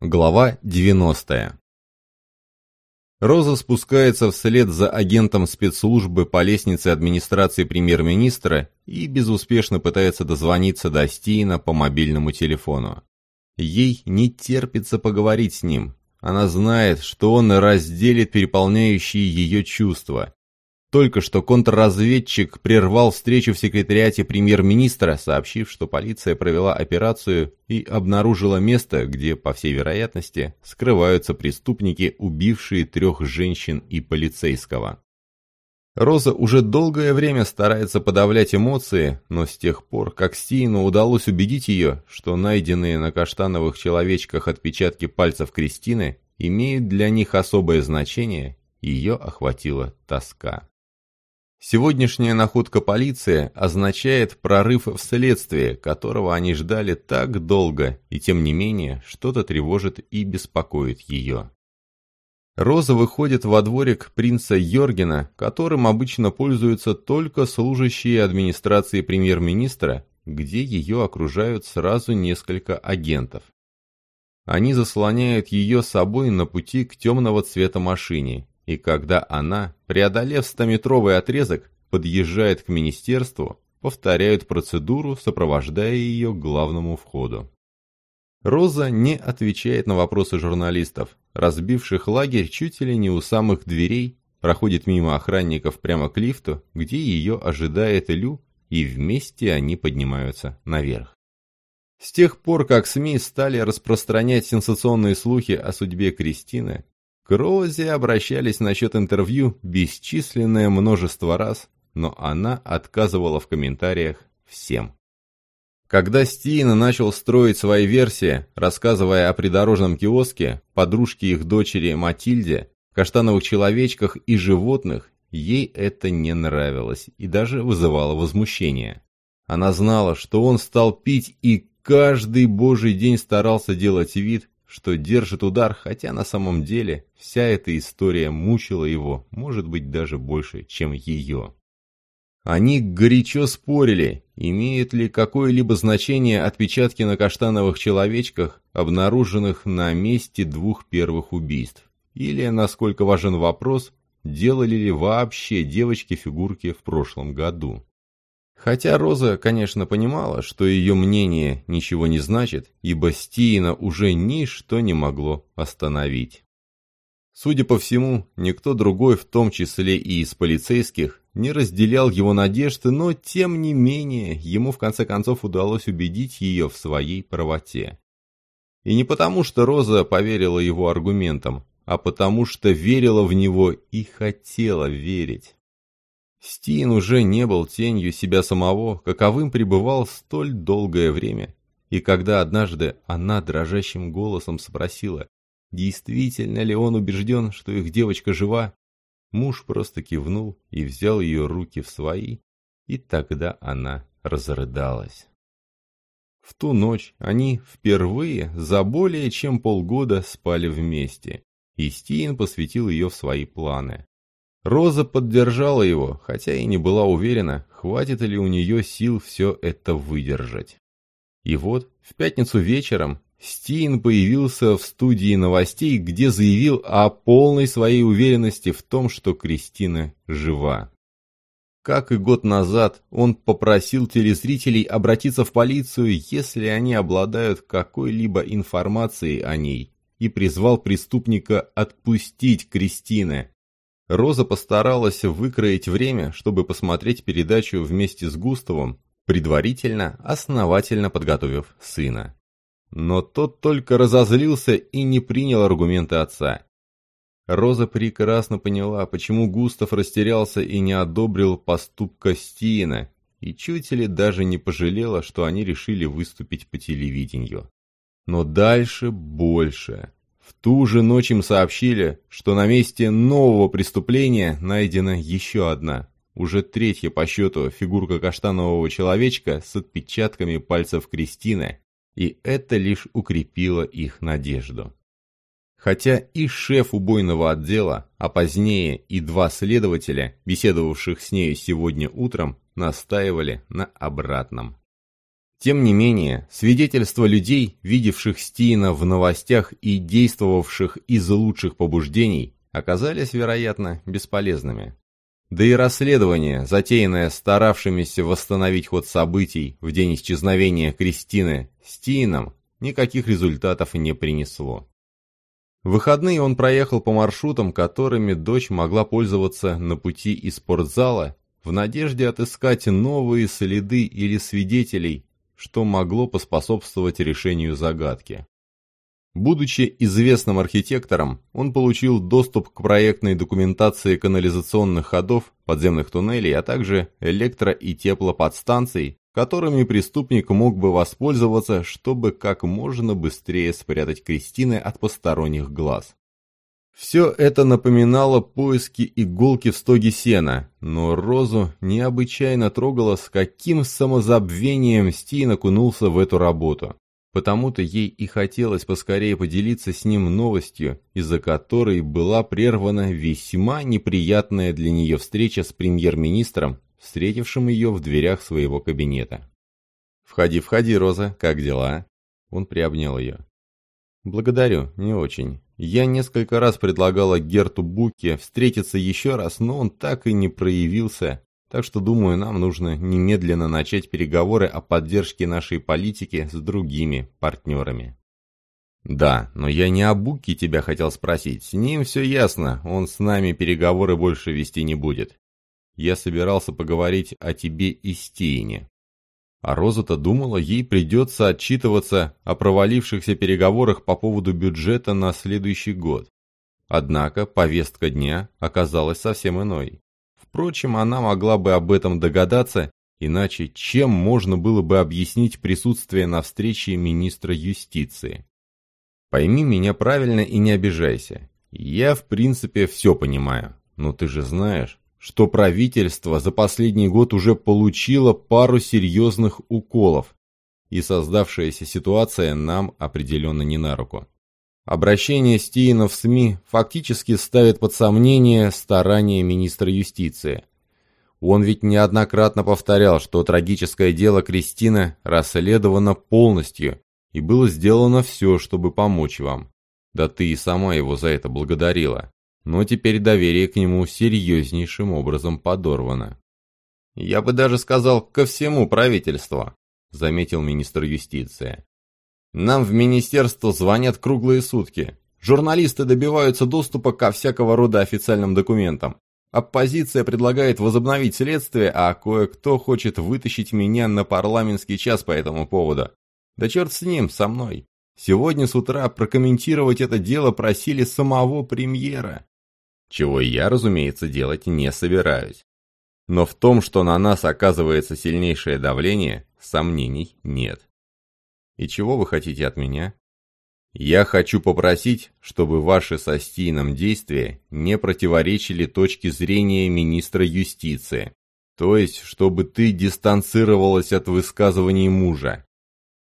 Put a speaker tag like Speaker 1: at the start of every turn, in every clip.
Speaker 1: Глава 90. Роза спускается вслед за агентом спецслужбы по лестнице администрации премьер-министра и безуспешно пытается дозвониться до Стина по мобильному телефону. Ей не терпится поговорить с ним. Она знает, что он разделит переполняющие ее чувства, только что контрразведчик прервал встречу в секретариате премьер-министра, сообщив, что полиция провела операцию и обнаружила место, где, по всей вероятности, скрываются преступники, убившие трех женщин и полицейского. Роза уже долгое время старается подавлять эмоции, но с тех пор, как Стину удалось убедить ее, что найденные на каштановых человечках отпечатки пальцев Кристины имеют для них особое значение, ее охватила тоска. Сегодняшняя находка полиции означает прорыв в следствие, которого они ждали так долго, и тем не менее что-то тревожит и беспокоит ее. Роза выходит во дворик принца Йоргена, которым обычно пользуются только служащие администрации премьер-министра, где ее окружают сразу несколько агентов. Они заслоняют ее собой на пути к темного цвета машине, и когда она, преодолев стометровый отрезок, подъезжает к министерству, повторяют процедуру, сопровождая ее к главному входу. Роза не отвечает на вопросы журналистов, разбивших лагерь чуть ли не у самых дверей, проходит мимо охранников прямо к лифту, где ее ожидает Лю, и вместе они поднимаются наверх. С тех пор, как СМИ стали распространять сенсационные слухи о судьбе Кристины, к Розе обращались насчет интервью бесчисленное множество раз, но она отказывала в комментариях всем. Когда Стин начал строить свои версии, рассказывая о придорожном киоске, подружке их дочери Матильде, каштановых человечках и животных, ей это не нравилось и даже вызывало возмущение. Она знала, что он стал пить и каждый божий день старался делать вид, что держит удар, хотя на самом деле вся эта история мучила его, может быть, даже больше, чем ее. Они горячо спорили, имеет ли какое-либо значение отпечатки на каштановых человечках, обнаруженных на месте двух первых убийств, или, насколько важен вопрос, делали ли вообще девочки фигурки в прошлом году. Хотя Роза, конечно, понимала, что ее мнение ничего не значит, ибо Стиина уже ничто не могло остановить. Судя по всему, никто другой, в том числе и из полицейских, не разделял его надежды, но, тем не менее, ему в конце концов удалось убедить ее в своей правоте. И не потому, что Роза поверила его аргументам, а потому, что верила в него и хотела верить. Стин уже не был тенью себя самого, каковым пребывал столь долгое время. И когда однажды она дрожащим голосом спросила, действительно ли он убежден, что их девочка жива, муж просто кивнул и взял ее руки в свои, и тогда она разрыдалась. В ту ночь они впервые за более чем полгода спали вместе, и Стин посвятил ее в свои планы. Роза поддержала его, хотя и не была уверена, хватит ли у нее сил все это выдержать. И вот, в пятницу вечером, Стин появился в студии новостей, где заявил о полной своей уверенности в том, что Кристина жива. Как и год назад, он попросил телезрителей обратиться в полицию, если они обладают какой-либо информацией о ней, и призвал преступника отпустить Кристины, Роза постаралась выкроить время, чтобы посмотреть передачу вместе с Густавом, предварительно, основательно подготовив сына. Но тот только разозлился и не принял аргументы отца. Роза прекрасно поняла, почему Густав растерялся и не одобрил поступка Стиена, и чуть ли даже не пожалела, что они решили выступить по телевидению. Но дальше больше. В ту же ночь им сообщили, что на месте нового преступления найдена еще одна, уже третья по счету фигурка каштанового человечка с отпечатками пальцев Кристины, и это лишь укрепило их надежду. Хотя и шеф убойного отдела, а позднее и два следователя, беседовавших с нею сегодня утром, настаивали на обратном. Тем не менее, свидетельства людей, видевших Стиина в новостях и действовавших из лучших побуждений, оказались, вероятно, бесполезными. Да и расследование, затеянное старавшимися восстановить ход событий в день исчезновения Кристины Стиином, никаких результатов не принесло. В выходные он проехал по маршрутам, которыми дочь могла пользоваться на пути из спортзала, в надежде отыскать новые следы или свидетелей, что могло поспособствовать решению загадки. Будучи известным архитектором, он получил доступ к проектной документации канализационных ходов, подземных туннелей, а также электро- и теплоподстанций, которыми преступник мог бы воспользоваться, чтобы как можно быстрее спрятать Кристины от посторонних глаз. Все это напоминало поиски иголки в стоге сена, но Розу необычайно трогало, с каким самозабвением Стин окунулся в эту работу. Потому-то ей и хотелось поскорее поделиться с ним новостью, из-за которой была прервана весьма неприятная для нее встреча с премьер-министром, встретившим ее в дверях своего кабинета. «Входи, входи, Роза, как дела?» Он приобнял ее. «Благодарю, не очень. Я несколько раз предлагала Герту Буке встретиться еще раз, но он так и не проявился, так что, думаю, нам нужно немедленно начать переговоры о поддержке нашей политики с другими партнерами. Да, но я не о Буке тебя хотел спросить. С ним все ясно, он с нами переговоры больше вести не будет. Я собирался поговорить о тебе и Стиине. А Роза-то думала, ей придется отчитываться о провалившихся переговорах по поводу бюджета на следующий год. Однако повестка дня оказалась совсем иной. Впрочем, она могла бы об этом догадаться, иначе чем можно было бы объяснить присутствие на встрече министра юстиции? Пойми меня правильно и не обижайся. Я, в принципе, все понимаю. Но ты же знаешь, что правительство за последний год уже получило пару серьезных уколов, и создавшаяся ситуация нам определенно не на руку. Обращение Стиена в СМИ фактически ставит под сомнение старания министра юстиции. Он ведь неоднократно повторял, что трагическое дело Кристины расследовано полностью, и было сделано все, чтобы помочь вам. Да ты и сама его за это благодарила но теперь доверие к нему серьезнейшим образом подорвано. «Я бы даже сказал, ко всему правительству», — заметил министр юстиции. «Нам в министерство звонят круглые сутки. Журналисты добиваются доступа ко всякого рода официальным документам. Оппозиция предлагает возобновить следствие, а кое-кто хочет вытащить меня на парламентский час по этому поводу. Да черт с ним, со мной. Сегодня с утра прокомментировать это дело просили самого премьера чего я, разумеется, делать не собираюсь. Но в том, что на нас оказывается сильнейшее давление, сомнений нет. И чего вы хотите от меня? Я хочу попросить, чтобы ваши со Стином действия не противоречили точке зрения министра юстиции, то есть, чтобы ты дистанцировалась от высказываний мужа.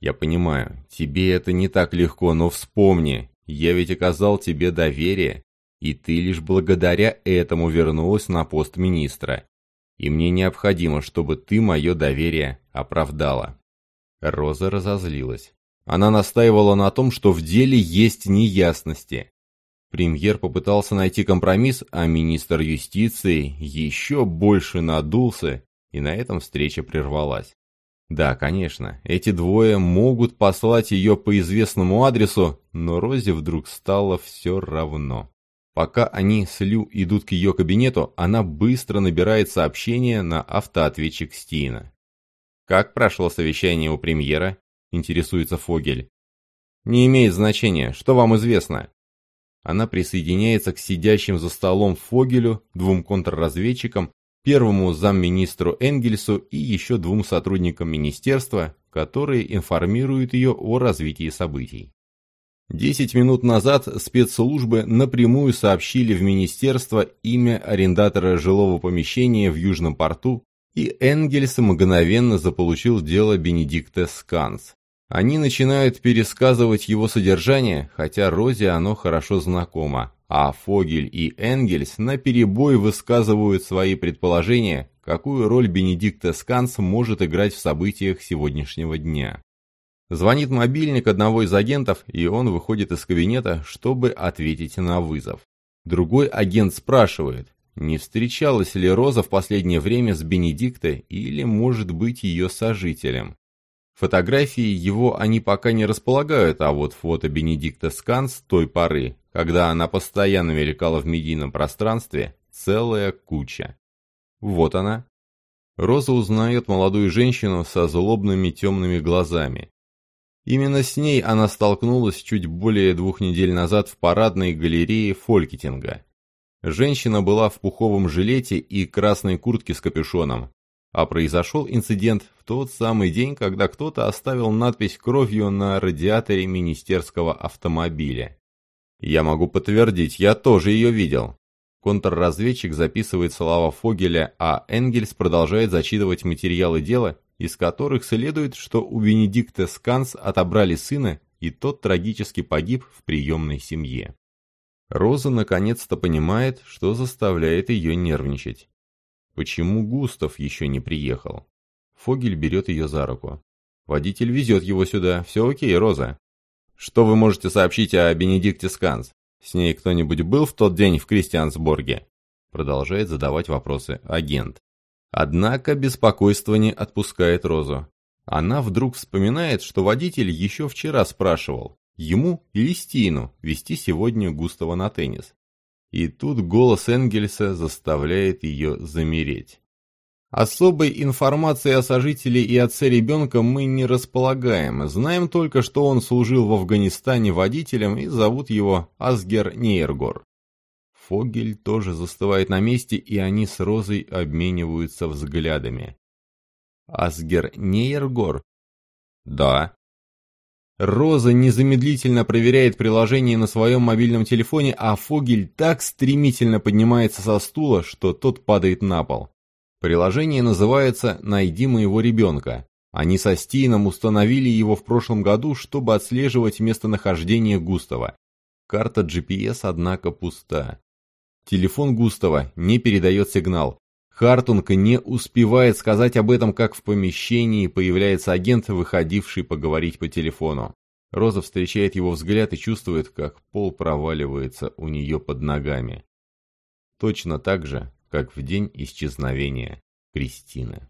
Speaker 1: Я понимаю, тебе это не так легко, но вспомни, я ведь оказал тебе доверие, и ты лишь благодаря этому вернулась на пост министра. И мне необходимо, чтобы ты мое доверие оправдала». Роза разозлилась. Она настаивала на том, что в деле есть неясности. Премьер попытался найти компромисс, а министр юстиции еще больше надулся, и на этом встреча прервалась. Да, конечно, эти двое могут послать ее по известному адресу, но Розе вдруг стало все равно. Пока они с Лю идут к ее кабинету, она быстро набирает сообщение на автоответчик Стина. «Как прошло совещание у премьера?» – интересуется Фогель. «Не имеет значения. Что вам известно?» Она присоединяется к сидящим за столом Фогелю, двум контрразведчикам, первому замминистру Энгельсу и еще двум сотрудникам министерства, которые информируют ее о развитии событий. Десять минут назад спецслужбы напрямую сообщили в министерство имя арендатора жилого помещения в Южном порту, и Энгельс мгновенно заполучил дело Бенедикта Сканс. Они начинают пересказывать его содержание, хотя Розе оно хорошо знакомо, а Фогель и Энгельс наперебой высказывают свои предположения, какую роль Бенедикт Сканс может играть в событиях сегодняшнего дня. Звонит мобильник одного из агентов, и он выходит из кабинета, чтобы ответить на вызов. Другой агент спрашивает, не встречалась ли Роза в последнее время с Бенедиктой или, может быть, ее сожителем. Фотографии его они пока не располагают, а вот фото Бенедикта Сканс той поры, когда она постоянно мелькала в медийном пространстве, целая куча. Вот она. Роза узнает молодую женщину со злобными темными глазами. Именно с ней она столкнулась чуть более двух недель назад в парадной галерее Фолькетинга. Женщина была в пуховом жилете и красной куртке с капюшоном, а произошел инцидент в тот самый день, когда кто-то оставил надпись кровью на радиаторе министерского автомобиля. Я могу подтвердить, я тоже ее видел. Контрразведчик записывает слова Фогеля, а Энгельс продолжает зачитывать материалы дела, из которых следует, что у Венедикта Сканс отобрали сына, и тот трагически погиб в приемной семье. Роза наконец-то понимает, что заставляет ее нервничать. Почему Густав еще не приехал? Фогель берет ее за руку. Водитель везет его сюда. Все окей, Роза. Что вы можете сообщить о Бенедикте Сканс? С ней кто-нибудь был в тот день в Кристиансборге? Продолжает задавать вопросы агент. Однако беспокойство не отпускает Розу. Она вдруг вспоминает, что водитель еще вчера спрашивал, ему или Стину вести сегодня Густава на теннис. И тут голос Энгельса заставляет ее замереть. Особой информации о сожителе и отце ребенка мы не располагаем. Знаем только, что он служил в Афганистане водителем и зовут его Асгер Нейргор. Фогель тоже застывает на месте, и они с Розой обмениваются взглядами. Асгер Нейргор? Да. Роза незамедлительно проверяет приложение на своем мобильном телефоне, а Фогель так стремительно поднимается со стула, что тот падает на пол. Приложение называется «Найди моего ребенка». Они со Стином установили его в прошлом году, чтобы отслеживать местонахождение Густава. Карта GPS, однако, пуста. Телефон Густава не передает сигнал. Хартунг не успевает сказать об этом, как в помещении появляется агент, выходивший поговорить по телефону. Роза встречает его взгляд и чувствует, как пол проваливается у нее под ногами. Точно так же, как в день исчезновения Кристины.